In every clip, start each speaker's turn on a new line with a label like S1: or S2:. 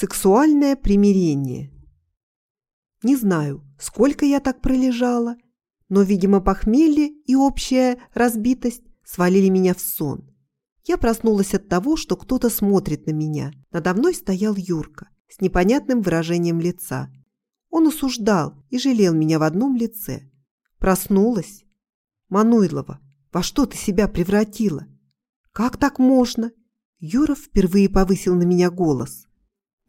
S1: Сексуальное примирение. Не знаю, сколько я так пролежала, но, видимо, похмелье и общая разбитость свалили меня в сон. Я проснулась от того, что кто-то смотрит на меня. Надо мной стоял Юрка с непонятным выражением лица. Он осуждал и жалел меня в одном лице. Проснулась. Мануйлова, во что ты себя превратила? Как так можно? Юров впервые повысил на меня голос.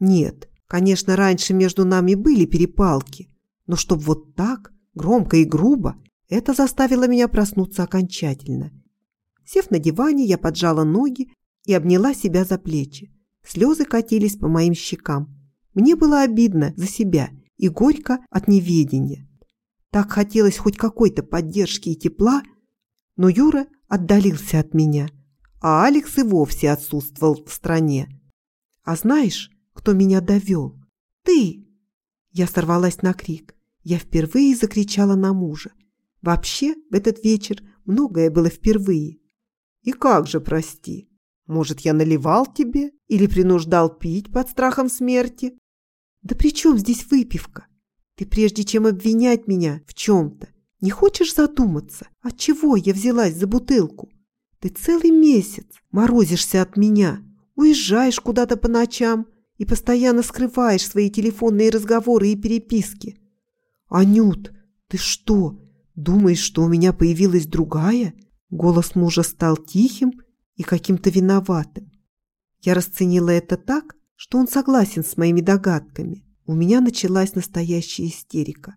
S1: Нет, конечно, раньше между нами были перепалки, но чтоб вот так, громко и грубо, это заставило меня проснуться окончательно. Сев на диване, я поджала ноги и обняла себя за плечи. Слезы катились по моим щекам. Мне было обидно за себя и горько от неведения. Так хотелось хоть какой-то поддержки и тепла, но Юра отдалился от меня, а Алекс и вовсе отсутствовал в стране. А знаешь, кто меня довел. Ты!» Я сорвалась на крик. Я впервые закричала на мужа. Вообще, в этот вечер многое было впервые. «И как же, прости? Может, я наливал тебе или принуждал пить под страхом смерти?» «Да при чем здесь выпивка? Ты прежде чем обвинять меня в чем-то, не хочешь задуматься, от чего я взялась за бутылку? Ты целый месяц морозишься от меня, уезжаешь куда-то по ночам, и постоянно скрываешь свои телефонные разговоры и переписки. Анют, ты что, думаешь, что у меня появилась другая? Голос мужа стал тихим и каким-то виноватым. Я расценила это так, что он согласен с моими догадками. У меня началась настоящая истерика.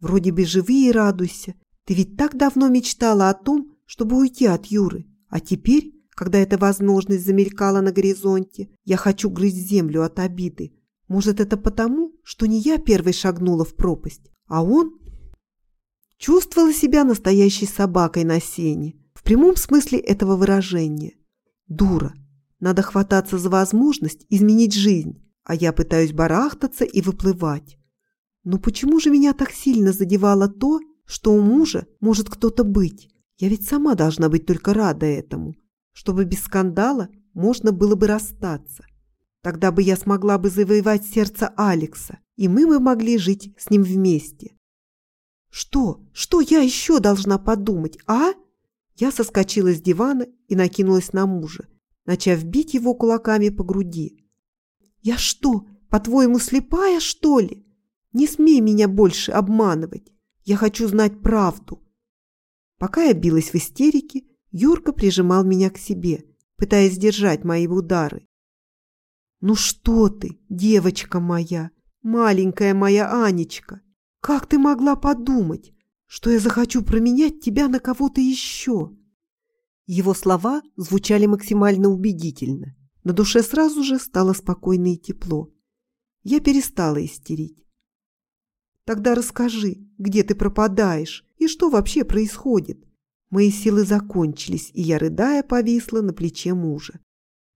S1: Вроде бы живи и радуйся. Ты ведь так давно мечтала о том, чтобы уйти от Юры. А теперь когда эта возможность замелькала на горизонте. Я хочу грызть землю от обиды. Может, это потому, что не я первой шагнула в пропасть, а он? Чувствовала себя настоящей собакой на сене, в прямом смысле этого выражения. Дура. Надо хвататься за возможность изменить жизнь, а я пытаюсь барахтаться и выплывать. Но почему же меня так сильно задевало то, что у мужа может кто-то быть? Я ведь сама должна быть только рада этому чтобы без скандала можно было бы расстаться. Тогда бы я смогла бы завоевать сердце Алекса, и мы бы могли жить с ним вместе. Что? Что я еще должна подумать, а? Я соскочила с дивана и накинулась на мужа, начав бить его кулаками по груди. Я что, по-твоему, слепая, что ли? Не смей меня больше обманывать. Я хочу знать правду. Пока я билась в истерике, Юрка прижимал меня к себе, пытаясь сдержать мои удары. «Ну что ты, девочка моя, маленькая моя Анечка, как ты могла подумать, что я захочу променять тебя на кого-то еще?» Его слова звучали максимально убедительно. На душе сразу же стало спокойно и тепло. Я перестала истерить. «Тогда расскажи, где ты пропадаешь и что вообще происходит?» Мои силы закончились, и я, рыдая, повисла на плече мужа.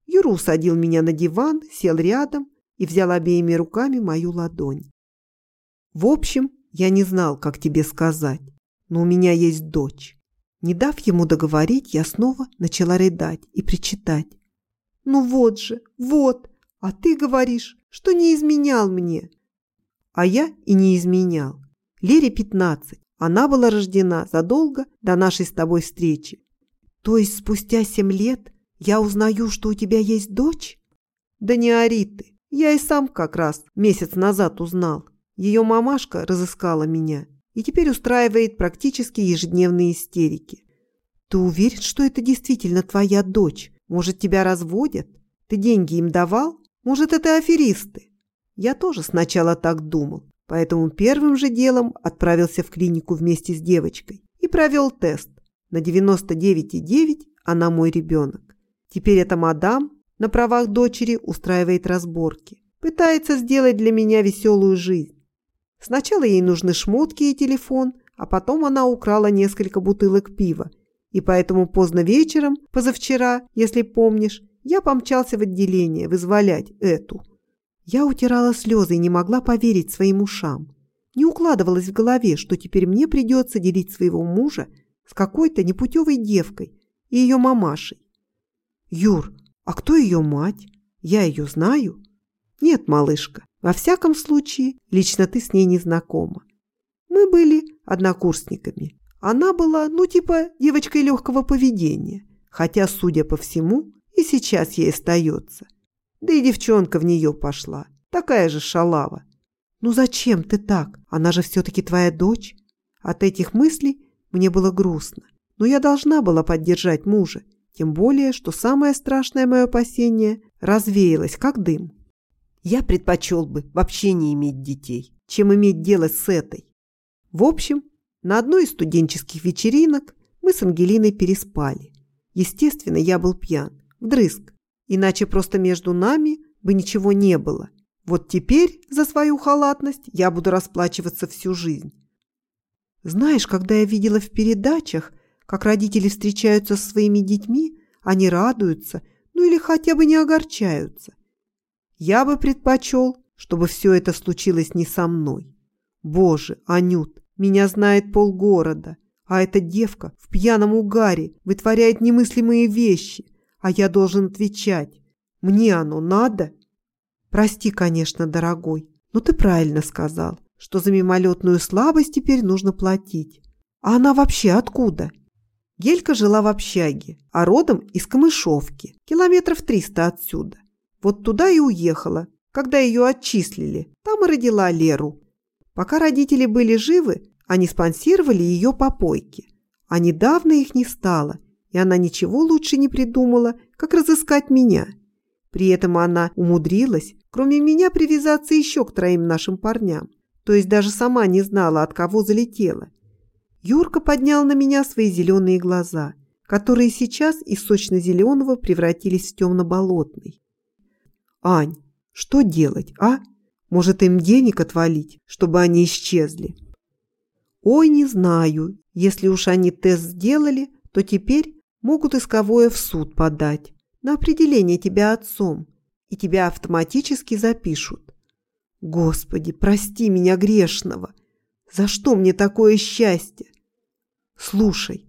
S1: Юра усадил меня на диван, сел рядом и взял обеими руками мою ладонь. В общем, я не знал, как тебе сказать, но у меня есть дочь. Не дав ему договорить, я снова начала рыдать и причитать. «Ну вот же, вот, а ты говоришь, что не изменял мне». А я и не изменял. Лере пятнадцать, она была рождена задолго до нашей с тобой встречи. То есть спустя семь лет я узнаю, что у тебя есть дочь? Да не ори ты. Я и сам как раз месяц назад узнал. Ее мамашка разыскала меня и теперь устраивает практически ежедневные истерики. Ты уверен, что это действительно твоя дочь? Может, тебя разводят? Ты деньги им давал? Может, это аферисты? Я тоже сначала так думал, Поэтому первым же делом отправился в клинику вместе с девочкой и провел тест. На 99,9 она мой ребенок. Теперь эта мадам на правах дочери устраивает разборки. Пытается сделать для меня веселую жизнь. Сначала ей нужны шмотки и телефон, а потом она украла несколько бутылок пива. И поэтому поздно вечером, позавчера, если помнишь, я помчался в отделение вызволять эту – я утирала слезы и не могла поверить своим ушам. Не укладывалось в голове, что теперь мне придется делить своего мужа с какой-то непутевой девкой и ее мамашей. «Юр, а кто ее мать? Я ее знаю?» Нет, малышка, во всяком случае, лично ты с ней не знакома. Мы были однокурсниками. Она была, ну, типа, девочкой легкого поведения, хотя, судя по всему, и сейчас ей остается. Да и девчонка в нее пошла, такая же шалава. Ну зачем ты так? Она же все-таки твоя дочь. От этих мыслей мне было грустно, но я должна была поддержать мужа, тем более, что самое страшное мое опасение развеялось, как дым. Я предпочел бы вообще не иметь детей, чем иметь дело с этой. В общем, на одной из студенческих вечеринок мы с Ангелиной переспали. Естественно, я был пьян, вдрызг, иначе просто между нами бы ничего не было. Вот теперь за свою халатность я буду расплачиваться всю жизнь. Знаешь, когда я видела в передачах, как родители встречаются со своими детьми, они радуются, ну или хотя бы не огорчаются. Я бы предпочел, чтобы все это случилось не со мной. Боже, Анют, меня знает полгорода, а эта девка в пьяном угаре вытворяет немыслимые вещи, а я должен отвечать. Мне оно надо? Прости, конечно, дорогой, но ты правильно сказал, что за мимолетную слабость теперь нужно платить. А она вообще откуда? Гелька жила в общаге, а родом из Камышовки, километров триста отсюда. Вот туда и уехала, когда ее отчислили. Там и родила Леру. Пока родители были живы, они спонсировали ее попойки. А недавно их не стало, и она ничего лучше не придумала, как разыскать меня. При этом она умудрилась, кроме меня, привязаться еще к троим нашим парням. То есть даже сама не знала, от кого залетела. Юрка поднял на меня свои зеленые глаза, которые сейчас из сочно-зеленого превратились в темно-болотный. «Ань, что делать, а? Может, им денег отвалить, чтобы они исчезли?» «Ой, не знаю. Если уж они тест сделали, то теперь могут исковое в суд подать на определение тебя отцом, и тебя автоматически запишут. Господи, прости меня грешного. За что мне такое счастье? Слушай,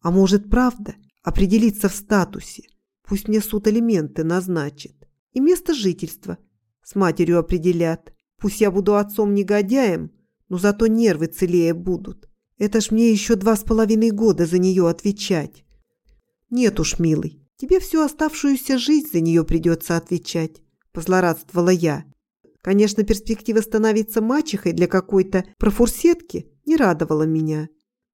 S1: а может правда определиться в статусе? Пусть мне суд алименты назначит. И место жительства с матерью определят. Пусть я буду отцом-негодяем, но зато нервы целее будут. Это ж мне еще два с половиной года за нее отвечать. Нет уж, милый, тебе всю оставшуюся жизнь за нее придется отвечать, позлорадствовала я. Конечно, перспектива становиться мачехой для какой-то профурсетки не радовала меня.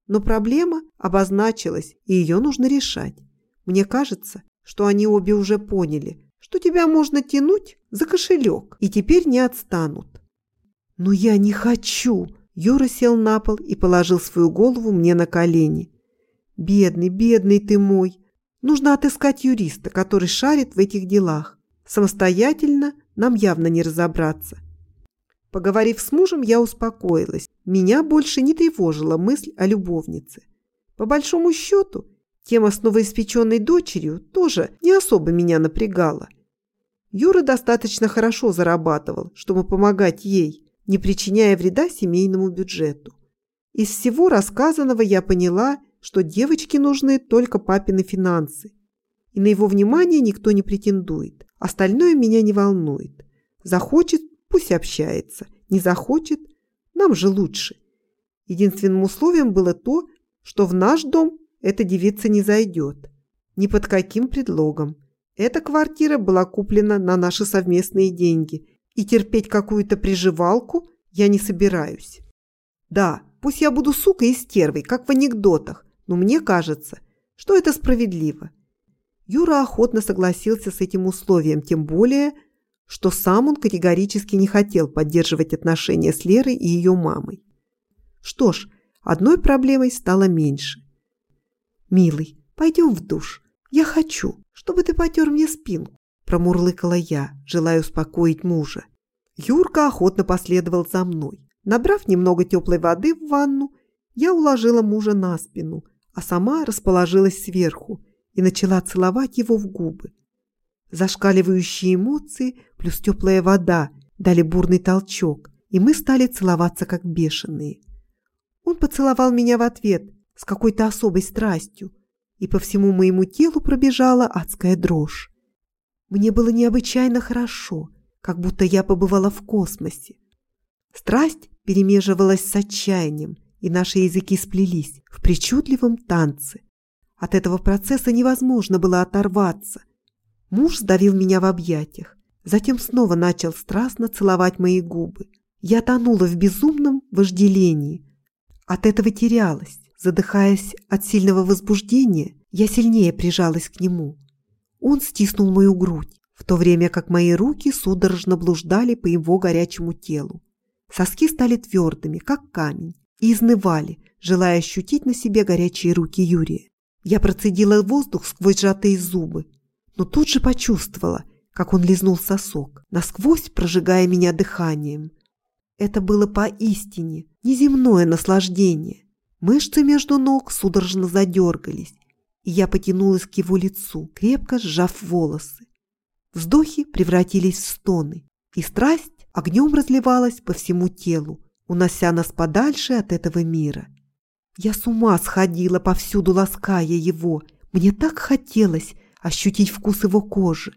S1: Но проблема обозначилась, и ее нужно решать. Мне кажется, что они обе уже поняли, что тебя можно тянуть за кошелек, и теперь не отстанут. «Но я не хочу!» Юра сел на пол и положил свою голову мне на колени. «Бедный, бедный ты мой! Нужно отыскать юриста, который шарит в этих делах. Самостоятельно нам явно не разобраться. Поговорив с мужем, я успокоилась. Меня больше не тревожила мысль о любовнице. По большому счету, тема с новоиспеченной дочерью тоже не особо меня напрягала. Юра достаточно хорошо зарабатывал, чтобы помогать ей, не причиняя вреда семейному бюджету. Из всего рассказанного я поняла, что девочке нужны только папины финансы. И на его внимание никто не претендует. Остальное меня не волнует. Захочет Пусть общается. Не захочет, нам же лучше. Единственным условием было то, что в наш дом эта девица не зайдет. Ни под каким предлогом. Эта квартира была куплена на наши совместные деньги, и терпеть какую-то приживалку я не собираюсь. Да, пусть я буду сукой и стервой, как в анекдотах, но мне кажется, что это справедливо. Юра охотно согласился с этим условием, тем более, что сам он категорически не хотел поддерживать отношения с Лерой и ее мамой. Что ж, одной проблемой стало меньше. «Милый, пойдем в душ. Я хочу, чтобы ты потер мне спинку», промурлыкала я, желая успокоить мужа. Юрка охотно последовал за мной. Набрав немного теплой воды в ванну, я уложила мужа на спину, а сама расположилась сверху и начала целовать его в губы. Зашкаливающие эмоции плюс теплая вода дали бурный толчок, и мы стали целоваться как бешеные. Он поцеловал меня в ответ с какой-то особой страстью, и по всему моему телу пробежала адская дрожь. Мне было необычайно хорошо, как будто я побывала в космосе. Страсть перемеживалась с отчаянием, и наши языки сплелись в причудливом танце. От этого процесса невозможно было оторваться. Муж сдавил меня в объятиях, затем снова начал страстно целовать мои губы. Я тонула в безумном вожделении. От этого терялась, задыхаясь от сильного возбуждения, я сильнее прижалась к нему. Он стиснул мою грудь, в то время как мои руки судорожно блуждали по его горячему телу. Соски стали твердыми, как камень, и изнывали, желая ощутить на себе горячие руки Юрия. Я процедила воздух сквозь сжатые зубы, но тут же почувствовала, как он лизнул сосок, насквозь прожигая меня дыханием. Это было поистине неземное наслаждение. Мышцы между ног судорожно задергались, и я потянулась к его лицу, крепко сжав волосы. Вздохи превратились в стоны, и страсть огнем разливалась по всему телу, унося нас подальше от этого мира. Я с ума сходила, повсюду лаская его. Мне так хотелось ощутить вкус его кожи.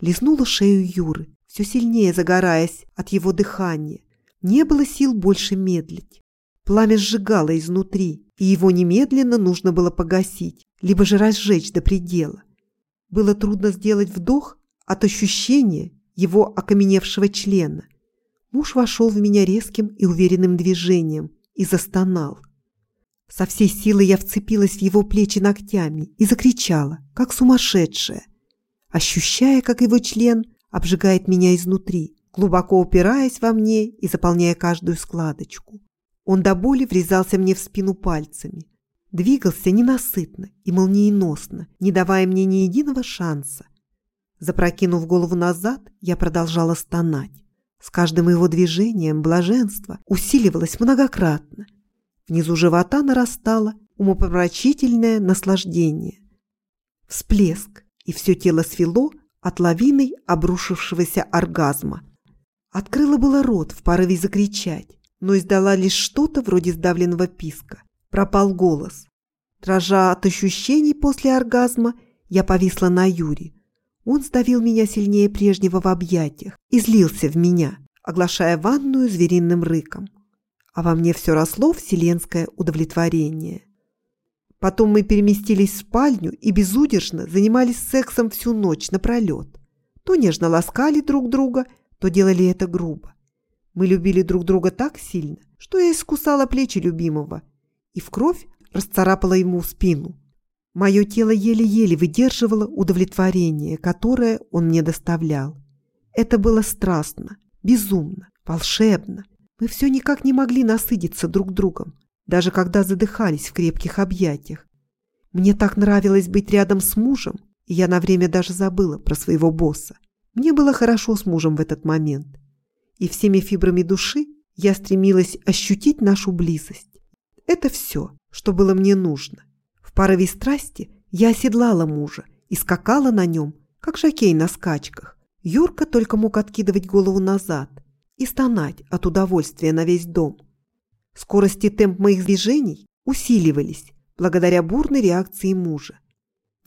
S1: Лизнула шею Юры, все сильнее загораясь от его дыхания. Не было сил больше медлить. Пламя сжигало изнутри, и его немедленно нужно было погасить, либо же разжечь до предела. Было трудно сделать вдох от ощущения его окаменевшего члена. Муж вошел в меня резким и уверенным движением и застонал. Со всей силы я вцепилась в его плечи ногтями и закричала, как сумасшедшая, ощущая, как его член обжигает меня изнутри, глубоко упираясь во мне и заполняя каждую складочку. Он до боли врезался мне в спину пальцами, двигался ненасытно и молниеносно, не давая мне ни единого шанса. Запрокинув голову назад, я продолжала стонать. С каждым его движением блаженство усиливалось многократно. Внизу живота нарастало умопомрачительное наслаждение. Всплеск, и все тело свело от лавины обрушившегося оргазма. Открыла было рот в порыве закричать, но издала лишь что-то вроде сдавленного писка. Пропал голос. Дрожа от ощущений после оргазма, я повисла на Юре. Он сдавил меня сильнее прежнего в объятиях и злился в меня, оглашая ванную звериным рыком. А во мне все росло вселенское удовлетворение. Потом мы переместились в спальню и безудержно занимались сексом всю ночь напролет. То нежно ласкали друг друга, то делали это грубо. Мы любили друг друга так сильно, что я искусала плечи любимого и в кровь расцарапала ему спину. Мое тело еле-еле выдерживало удовлетворение, которое он мне доставлял. Это было страстно, безумно, волшебно. Мы все никак не могли насытиться друг другом, даже когда задыхались в крепких объятиях. Мне так нравилось быть рядом с мужем, и я на время даже забыла про своего босса. Мне было хорошо с мужем в этот момент и всеми фибрами души я стремилась ощутить нашу близость. Это все, что было мне нужно. В порыве страсти я оседлала мужа и скакала на нем, как жокей на скачках. Юрка только мог откидывать голову назад и стонать от удовольствия на весь дом. Скорость и темп моих движений усиливались благодаря бурной реакции мужа.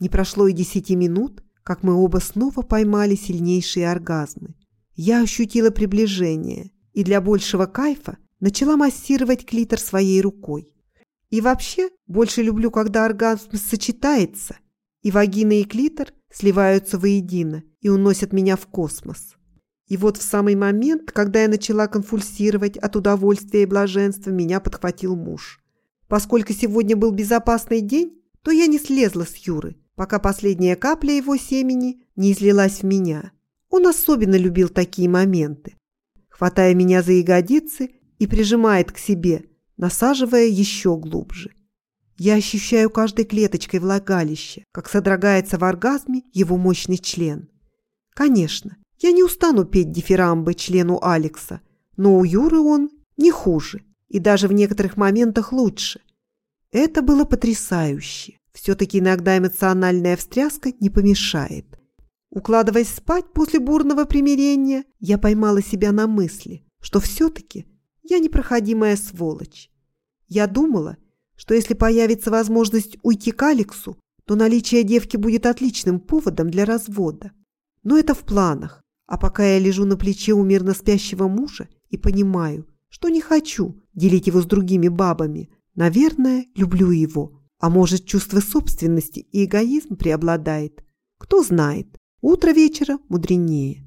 S1: Не прошло и десяти минут, как мы оба снова поймали сильнейшие оргазмы. Я ощутила приближение и для большего кайфа начала массировать клитор своей рукой. И вообще больше люблю, когда оргазм сочетается, и вагина и клитор сливаются воедино и уносят меня в космос. И вот в самый момент, когда я начала конфульсировать от удовольствия и блаженства, меня подхватил муж. Поскольку сегодня был безопасный день, то я не слезла с Юры, пока последняя капля его семени не излилась в меня. Он особенно любил такие моменты, хватая меня за ягодицы и прижимает к себе, насаживая еще глубже. Я ощущаю каждой клеточкой влагалище, как содрогается в оргазме его мощный член. Конечно, я не устану петь дифирамбы члену Алекса, но у Юры он не хуже и даже в некоторых моментах лучше. Это было потрясающе. Все-таки иногда эмоциональная встряска не помешает. Укладываясь спать после бурного примирения, я поймала себя на мысли, что все-таки я непроходимая сволочь. Я думала, что если появится возможность уйти к Алексу, то наличие девки будет отличным поводом для развода. Но это в планах, А пока я лежу на плече у мирно спящего мужа и понимаю, что не хочу делить его с другими бабами, наверное, люблю его. А может, чувство собственности и эгоизм преобладает? Кто знает. Утро вечера мудренее.